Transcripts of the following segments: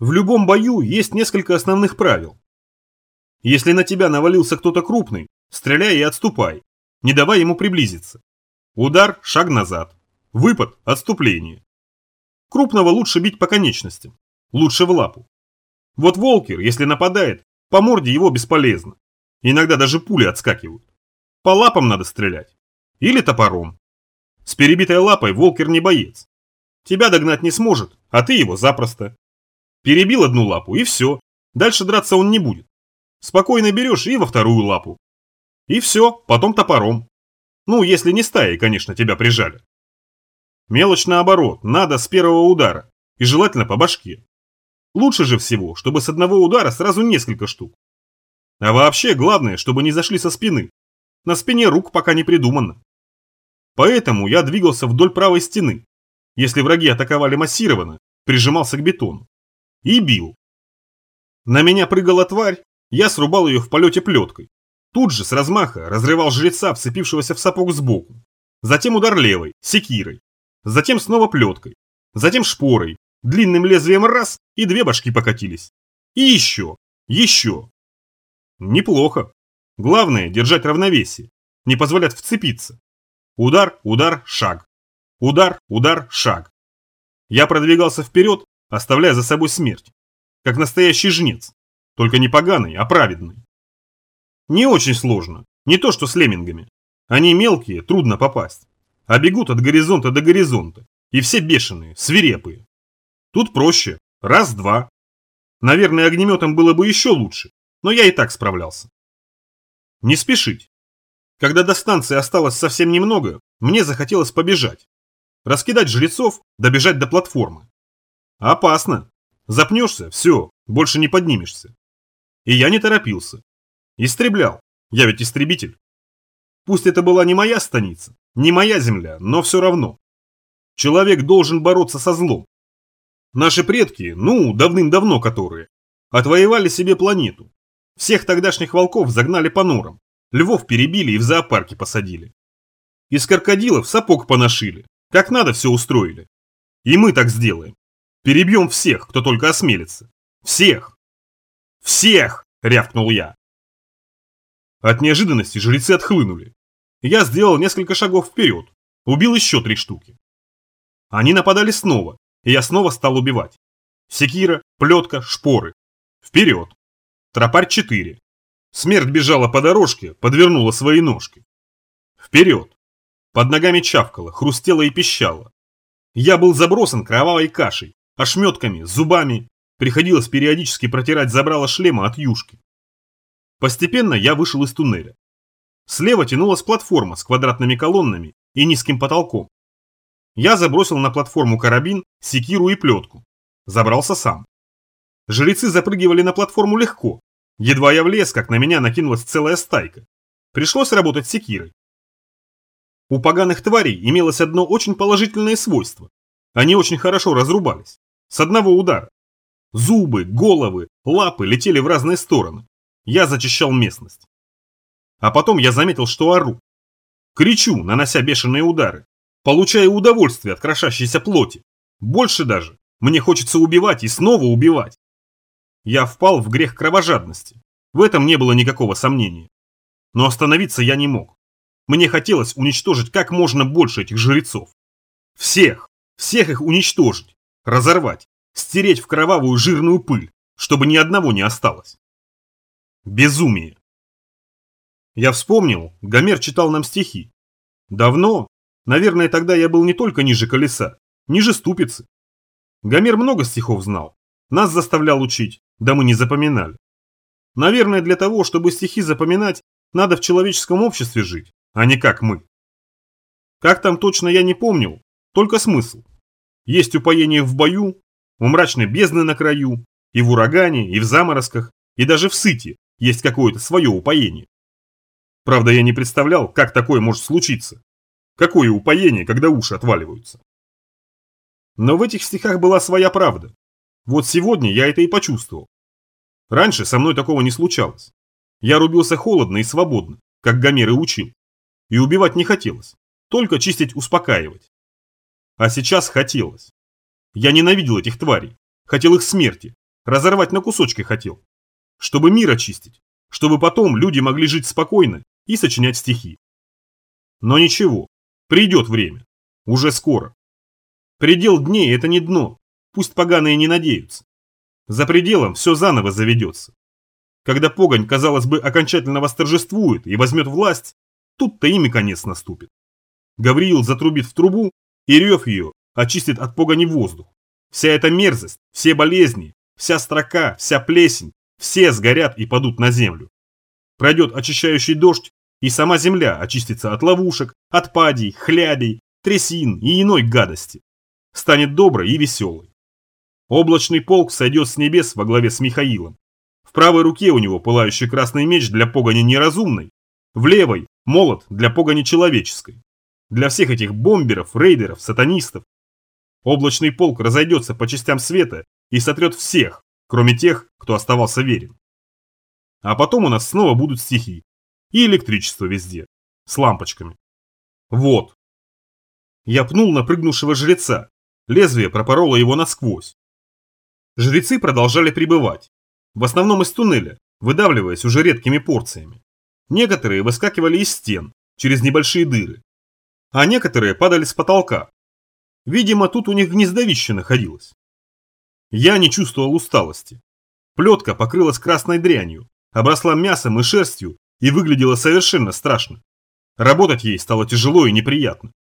В любом бою есть несколько основных правил. Если на тебя навалился кто-то крупный, стреляй и отступай, не давай ему приблизиться. Удар – шаг назад. Выпад – отступление. Крупного лучше бить по конечностям, лучше в лапу. Вот Волкер, если нападает, по морде его бесполезно. Иногда даже пули отскакивают. По лапам надо стрелять. Или топором. С перебитой лапой Волкер не боец. Тебя догнать не сможет, а ты его запросто. Перебил одну лапу и все. Дальше драться он не будет. Спокойно берешь и во вторую лапу. И все, потом топором. Ну, если не стаи, конечно, тебя прижали. Мелочь наоборот, надо с первого удара. И желательно по башке. Лучше же всего, чтобы с одного удара сразу несколько штук. А вообще, главное, чтобы не зашли со спины. На спине рук пока не придумано. Поэтому я двигался вдоль правой стены. Если враги атаковали массированно, прижимался к бетону и бил. На меня прыгала тварь, я срубал ее в полете плеткой. Тут же с размаха разрывал жреца, вцепившегося в сапог сбоку. Затем удар левой, секирой. Затем снова плеткой. Затем шпорой. Длинным лезвием раз, и две башки покатились. И еще, еще. Неплохо. Главное держать равновесие, не позволять вцепиться. Удар, удар, шаг. Удар, удар, шаг. Я продвигался вперед, оставляя за собой смерть. Как настоящий жнец. Только не поганый, а праведный. Не очень сложно. Не то, что с леммингами. Они мелкие, трудно попасть. А бегут от горизонта до горизонта. И все бешеные, свирепые. Тут проще. Раз-два. Наверное, огнеметом было бы еще лучше. Но я и так справлялся. Не спешить. Когда до станции осталось совсем немного, мне захотелось побежать. Раскидать жрецов, добежать до платформы. Опасно. Запнешься, все, больше не поднимешься. И я не торопился. Истреблял. Я ведь истребитель. Пусть это была не моя станица, не моя земля, но все равно. Человек должен бороться со злом. Наши предки, ну, давным-давно которые, отвоевали себе планету. Всех тогдашних волков загнали по норам, львов перебили и в зоопарке посадили. Из крокодилов сапог поношили, как надо все устроили. И мы так сделаем. Перебьем всех, кто только осмелится. Всех! Всех! Рявкнул я. От неожиданности жрецы отхлынули. Я сделал несколько шагов вперед. Убил еще три штуки. Они нападали снова, и я снова стал убивать. Секира, плетка, шпоры. Вперед. Тропарь 4. Смерть бежала по дорожке, подвернула свои ножки. Вперед. Под ногами чавкало, хрустело и пищало. Я был забросан кровавой кашей, ошметками, зубами. Приходилось периодически протирать забрало шлема от юшки. Постепенно я вышел из туннеля. Слева тянулась платформа с квадратными колоннами и низким потолком. Я забросил на платформу карабин, секиру и плетку. Забрался сам. Жрецы запрыгивали на платформу легко. Едва я влез, как на меня накинулась целая стайка. Пришлось работать секирой. У поганых тварей имелось одно очень положительное свойство. Они очень хорошо разрубались. С одного удара. Зубы, головы, лапы летели в разные стороны. Я зачищал местность. А потом я заметил, что ору. Кричу, нанося бешеные удары. Получаю удовольствие от крошащейся плоти. Больше даже. Мне хочется убивать и снова убивать. Я впал в грех кровожадности. В этом не было никакого сомнения. Но остановиться я не мог. Мне хотелось уничтожить как можно больше этих жрецов. Всех, всех их уничтожить разорвать, стереть в кровавую жирную пыль, чтобы ни одного не осталось. Безумие. Я вспомнил, Гомер читал нам стихи. Давно, наверное, тогда я был не только ниже колеса, ниже ступицы. Гомер много стихов знал, нас заставлял учить, да мы не запоминали. Наверное, для того, чтобы стихи запоминать, надо в человеческом обществе жить, а не как мы. Как там точно я не помнил, только смысл. Есть упоение в бою, у мрачной бездны на краю, и в урагане, и в заморозках, и даже в сыте есть какое-то свое упоение. Правда, я не представлял, как такое может случиться. Какое упоение, когда уши отваливаются. Но в этих стихах была своя правда. Вот сегодня я это и почувствовал. Раньше со мной такого не случалось. Я рубился холодно и свободно, как Гомер и учил. И убивать не хотелось, только чистить успокаивать. А сейчас хотелось. Я ненавидел этих тварей, хотел их смерти, разорвать на кусочки хотел. Чтобы мир очистить, чтобы потом люди могли жить спокойно и сочинять стихи. Но ничего, придет время. Уже скоро. Предел дней – это не дно, пусть поганые не надеются. За пределом все заново заведется. Когда погонь, казалось бы, окончательно восторжествует и возьмет власть, тут-то ими конец наступит. Гавриил затрубит в трубу, и рев ее очистит от погони воздух. Вся эта мерзость, все болезни, вся строка, вся плесень, все сгорят и падут на землю. Пройдет очищающий дождь, и сама земля очистится от ловушек, от падей, хлябей, трясин и иной гадости. Станет доброй и веселой. Облачный полк сойдет с небес во главе с Михаилом. В правой руке у него пылающий красный меч для погони неразумной, в левой – молот для погони человеческой. Для всех этих бомберов, рейдеров, сатанистов. Облачный полк разойдется по частям света и сотрет всех, кроме тех, кто оставался верен. А потом у нас снова будут стихи. И электричество везде. С лампочками. Вот. Я пнул напрыгнувшего жреца. Лезвие пропороло его насквозь. Жрецы продолжали пребывать. В основном из туннеля, выдавливаясь уже редкими порциями. Некоторые выскакивали из стен, через небольшие дыры а некоторые падали с потолка. Видимо, тут у них гнездовище находилось. Я не чувствовал усталости. Плетка покрылась красной дрянью, обросла мясом и шерстью и выглядела совершенно страшно. Работать ей стало тяжело и неприятно.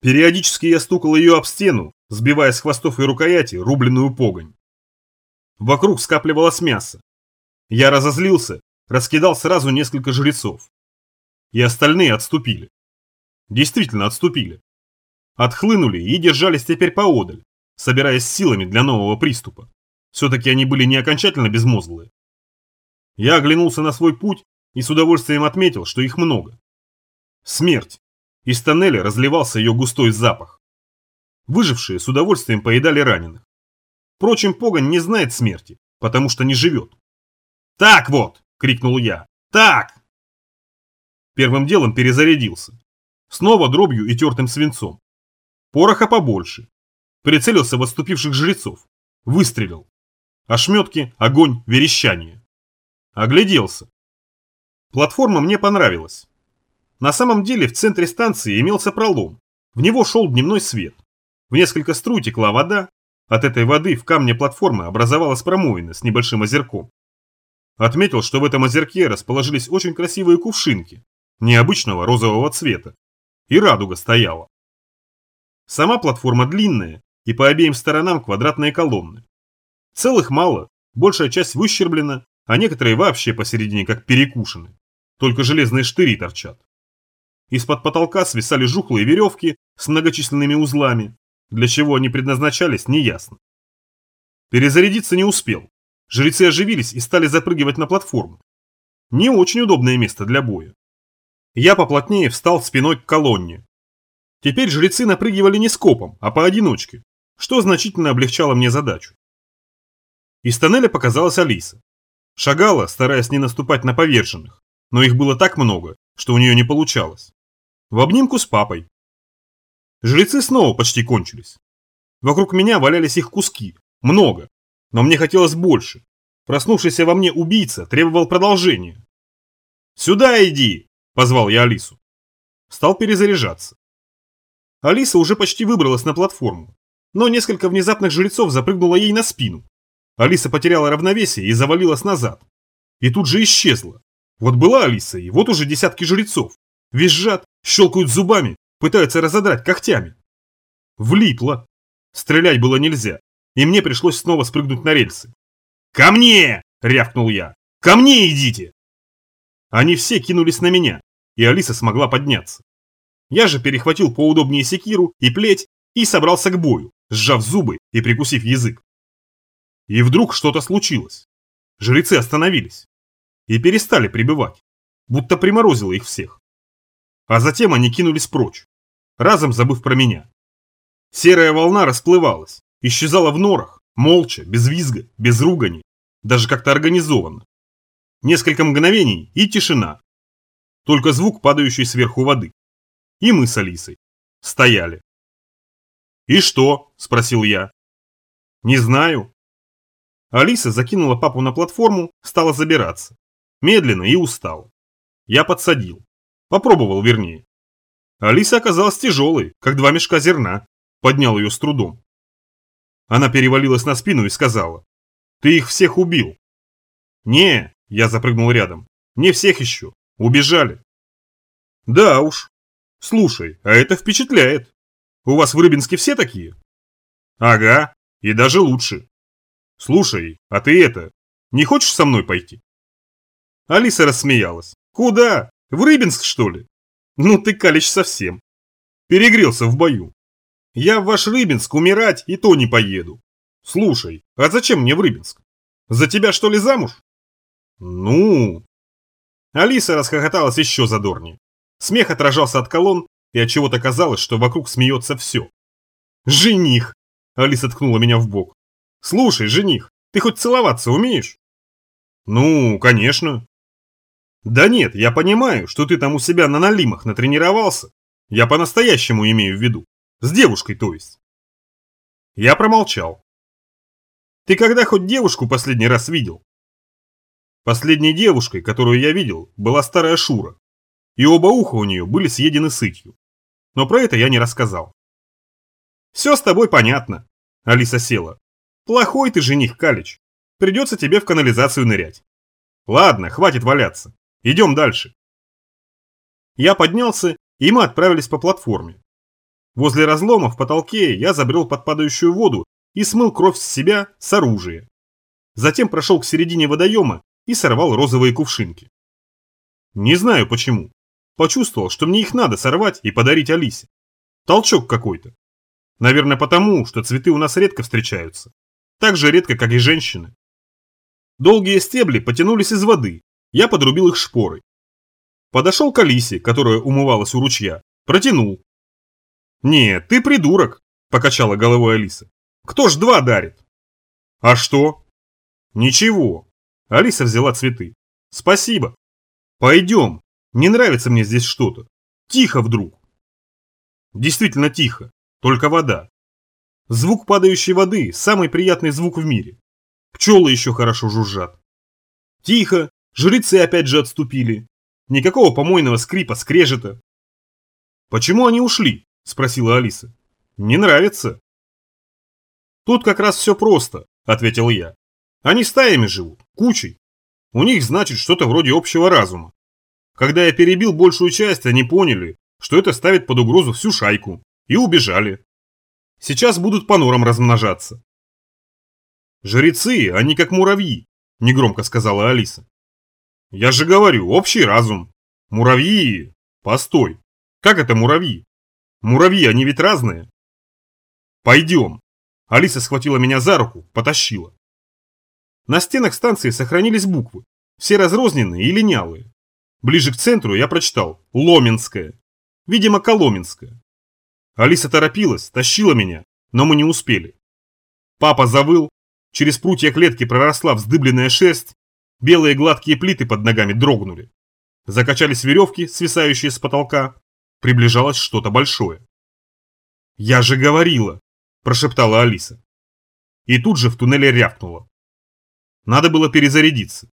Периодически я стукал ее об стену, сбивая с хвостов и рукояти рубленную погонь. Вокруг скапливалось мясо. Я разозлился, раскидал сразу несколько жрецов. И остальные отступили действительно отступили. Отхлынули и держались теперь поодаль, собираясь силами для нового приступа. Все-таки они были не окончательно безмозглые. Я оглянулся на свой путь и с удовольствием отметил, что их много. Смерть. Из тоннеля разливался ее густой запах. Выжившие с удовольствием поедали раненых. Впрочем, погонь не знает смерти, потому что не живет. «Так вот!» – крикнул я. «Так!» Первым делом перезарядился. Снова дробью и тертым свинцом. Пороха побольше. Прицелился в отступивших жрецов. Выстрелил. Ошметки, огонь, верещание. Огляделся. Платформа мне понравилась. На самом деле в центре станции имелся пролом. В него шел дневной свет. В несколько струй текла вода. От этой воды в камне платформы образовалась промоина с небольшим озерком. Отметил, что в этом озерке расположились очень красивые кувшинки, необычного розового цвета, и радуга стояла. Сама платформа длинная, и по обеим сторонам квадратные колонны. Целых мало, большая часть выщерблена, а некоторые вообще посередине как перекушены. Только железные штыри торчат. Из-под потолка свисали жухлые веревки с многочисленными узлами. Для чего они предназначались, неясно. Перезарядиться не успел. Жрецы оживились и стали запрыгивать на платформу. Не очень удобное место для боя. Я поплотнее встал спиной к колонне. Теперь жрецы напрыгивали не скопом, а поодиночке, что значительно облегчало мне задачу. Из тоннеля показалась Алиса. Шагала, стараясь не наступать на поверженных, но их было так много, что у нее не получалось. В обнимку с папой. Жрецы снова почти кончились. Вокруг меня валялись их куски, много, но мне хотелось больше. Проснувшийся во мне убийца требовал продолжения. «Сюда иди!» Позвал я Алису. Стал перезаряжаться. Алиса уже почти выбралась на платформу, но несколько внезапных жрецов запрыгнуло ей на спину. Алиса потеряла равновесие и завалилась назад. И тут же исчезла. Вот была Алиса, и вот уже десятки жрецов. Визжат, щелкают зубами, пытаются разодрать когтями. Влипло. Стрелять было нельзя, и мне пришлось снова спрыгнуть на рельсы. «Ко мне!» – рявкнул я. «Ко мне идите!» Они все кинулись на меня, и Алиса смогла подняться. Я же перехватил поудобнее секиру и плеть и собрался к бою, сжав зубы и прикусив язык. И вдруг что-то случилось. Жрецы остановились и перестали прибывать, будто приморозило их всех. А затем они кинулись прочь, разом забыв про меня. Серая волна расплывалась, исчезала в норах, молча, без визга, без ругани, даже как-то организованно. Несколько мгновений и тишина, только звук падающей сверху воды. И мы с Алисой. Стояли. «И что?» – спросил я. «Не знаю». Алиса закинула папу на платформу, стала забираться. Медленно и устал. Я подсадил. Попробовал, вернее. Алиса оказалась тяжелой, как два мешка зерна. Поднял ее с трудом. Она перевалилась на спину и сказала. Ты их всех убил. Не, я запрыгнул рядом. Не всех еще. Убежали. Да уж. Слушай, а это впечатляет. У вас в Рыбинске все такие? Ага, и даже лучше. Слушай, а ты это, не хочешь со мной пойти? Алиса рассмеялась. Куда? В Рыбинск, что ли? Ну ты калич совсем. Перегрелся в бою. Я в ваш Рыбинск умирать и то не поеду. Слушай, а зачем мне в Рыбинск? За тебя что ли замуж? Ну... Алиса расхохоталась еще задорнее. Смех отражался от колонн, и от чего то казалось, что вокруг смеется все. «Жених!» – Алиса ткнула меня в бок. «Слушай, жених, ты хоть целоваться умеешь?» «Ну, конечно». «Да нет, я понимаю, что ты там у себя на налимах натренировался. Я по-настоящему имею в виду. С девушкой, то есть». Я промолчал. «Ты когда хоть девушку последний раз видел?» Последней девушкой, которую я видел, была старая Шура. И оба уха у нее были съедены сытью. Но про это я не рассказал. «Все с тобой понятно», – Алиса села. «Плохой ты жених, Калич. Придется тебе в канализацию нырять». «Ладно, хватит валяться. Идем дальше». Я поднялся, и мы отправились по платформе. Возле разлома в потолке я забрел под падающую воду и смыл кровь с себя с оружия. Затем прошел к середине водоема и сорвал розовые кувшинки. Не знаю почему. Почувствовал, что мне их надо сорвать и подарить Алисе. Толчок какой-то. Наверное потому, что цветы у нас редко встречаются. Так же редко, как и женщины. Долгие стебли потянулись из воды. Я подрубил их шпорой. Подошел к Алисе, которая умывалась у ручья. Протянул. «Нет, ты придурок», – покачала головой Алиса. «Кто ж два дарит?» «А что?» «Ничего, Алиса взяла цветы. Спасибо. Пойдем. Не нравится мне здесь что-то. Тихо вдруг. Действительно тихо. Только вода. Звук падающей воды – самый приятный звук в мире. Пчелы еще хорошо жужжат. Тихо. Жрецы опять же отступили. Никакого помойного скрипа, скрежета. «Почему они ушли?» – спросила Алиса. «Не нравится». «Тут как раз все просто», – ответил я. Они стаями живут, кучей. У них, значит, что-то вроде общего разума. Когда я перебил большую часть, они поняли, что это ставит под угрозу всю шайку, и убежали. Сейчас будут по норам размножаться. «Жрецы, они как муравьи», – негромко сказала Алиса. «Я же говорю, общий разум. Муравьи... Постой. Как это муравьи? Муравьи, они ведь разные». «Пойдем». Алиса схватила меня за руку, потащила. На стенах станции сохранились буквы, все разрозненные и линялые. Ближе к центру я прочитал «Ломенская». Видимо, Коломенская. Алиса торопилась, тащила меня, но мы не успели. Папа завыл, через прутья клетки проросла вздыбленная шерсть, белые гладкие плиты под ногами дрогнули. Закачались веревки, свисающие с потолка. Приближалось что-то большое. «Я же говорила!» – прошептала Алиса. И тут же в туннеле рявкнула. Надо было перезарядиться.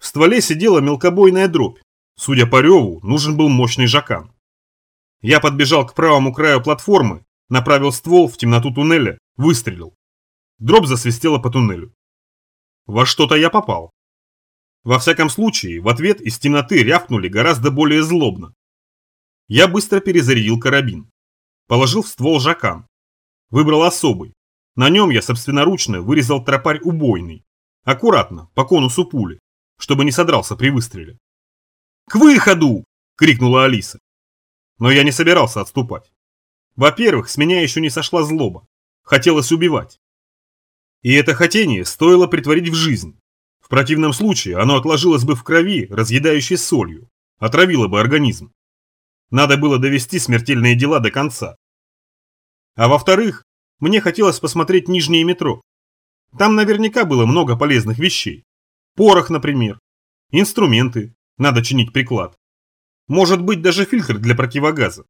В стволе сидела мелкобойная дробь. Судя по реву, нужен был мощный жакан. Я подбежал к правому краю платформы, направил ствол в темноту туннеля, выстрелил. Дробь засвистела по туннелю. Во что-то я попал. Во всяком случае, в ответ из темноты рявкнули гораздо более злобно. Я быстро перезарядил карабин. Положил в ствол жакан. Выбрал особый. На нем я собственноручно вырезал тропарь убойный. Аккуратно, по конусу пули, чтобы не содрался при выстреле. «К выходу!» – крикнула Алиса. Но я не собирался отступать. Во-первых, с меня еще не сошла злоба. Хотелось убивать. И это хотение стоило притворить в жизнь. В противном случае оно отложилось бы в крови, разъедающей солью, отравило бы организм. Надо было довести смертельные дела до конца. А во-вторых, мне хотелось посмотреть нижнее метро. Там наверняка было много полезных вещей. Порох, например. Инструменты. Надо чинить приклад. Может быть даже фильтр для противогаза.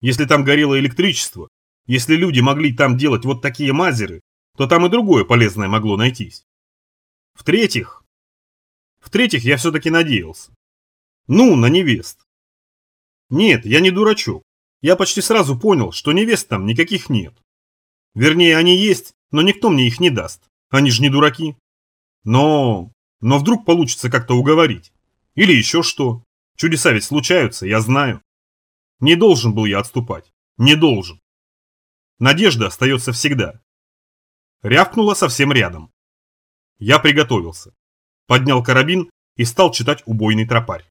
Если там горело электричество, если люди могли там делать вот такие мазеры, то там и другое полезное могло найтись. В-третьих... В-третьих, я все-таки надеялся. Ну, на невест. Нет, я не дурачок. Я почти сразу понял, что невест там никаких нет. Вернее, они есть, но никто мне их не даст. Они же не дураки. Но... Но вдруг получится как-то уговорить. Или еще что. Чудеса ведь случаются, я знаю. Не должен был я отступать. Не должен. Надежда остается всегда. Рявкнула совсем рядом. Я приготовился. Поднял карабин и стал читать убойный тропарь.